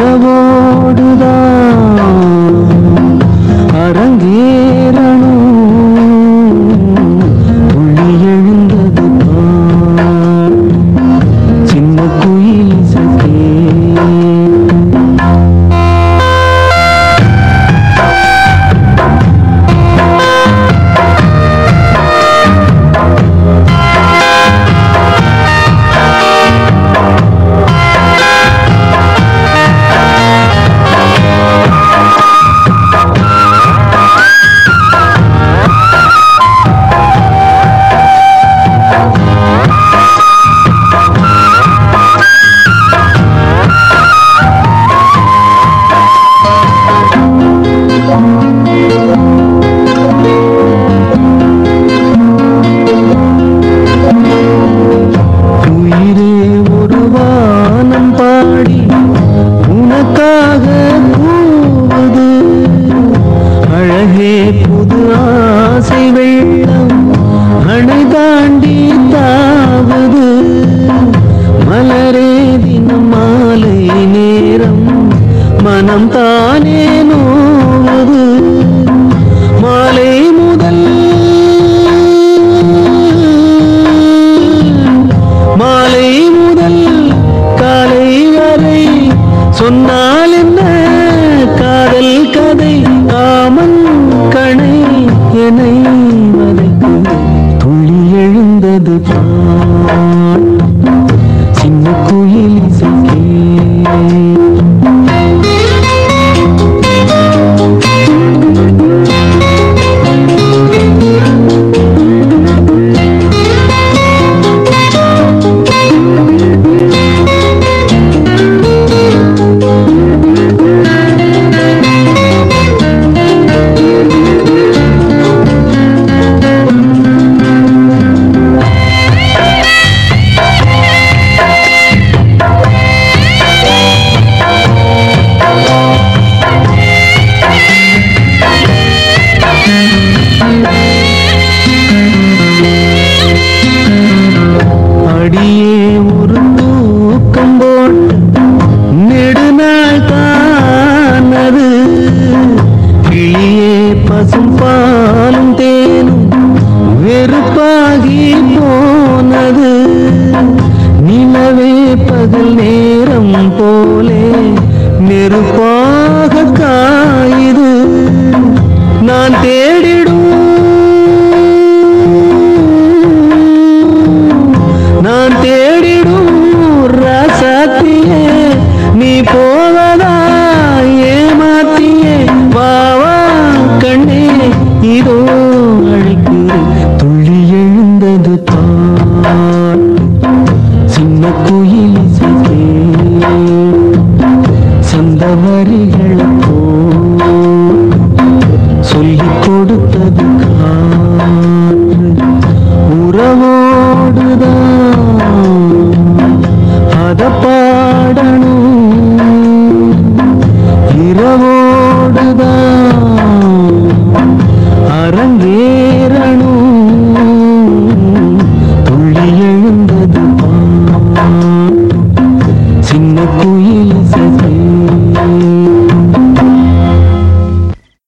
இரவோடுதான் அணுதாண்டி தாவது. மலரே தினம் மாலை நேரம். மனம் தானே Thank you. ஆகி போனது. நிலவே பகல் நேரம் போலே நெருப்பாக காயுது. நான் தேடி எழுந்தது தான். சின்ன குயில் இசைக்கே சந்த வரிகளப்போ சொல்லிக் கொடுத்தது காற்று உறவோடுதான். அத